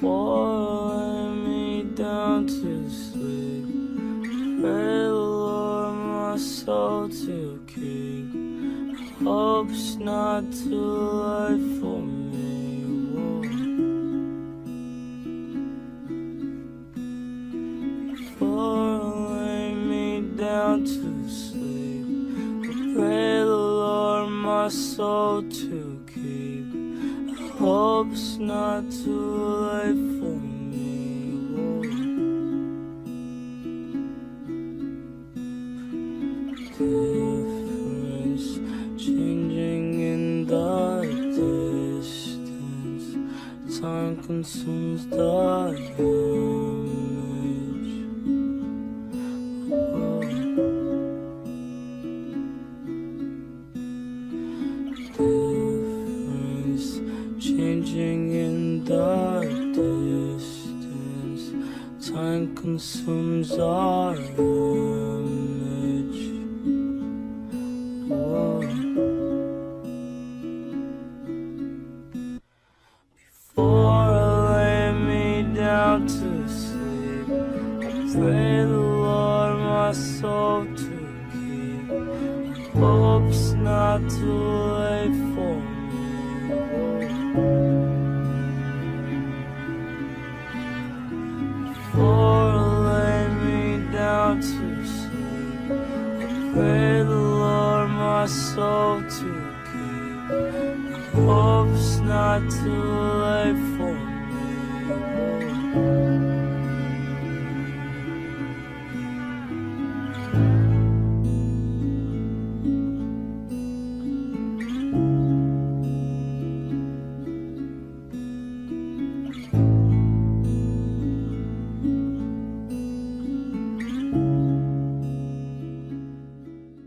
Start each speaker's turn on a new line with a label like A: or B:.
A: Before me down to sleep, pray Lord my soul to keep. Hope's not too late for me. To sleep, pray the Lord my soul to keep. Hope's not too late for me. Whoa. Difference changing in the distance. Time consumes the image. Changing in the distance. Time consumes our image. Whoa. Before I lay me down to sleep, I pray the Lord my soul to keep. Hope's not too late for me. Pray the Lord my soul to keep. Hope's not too late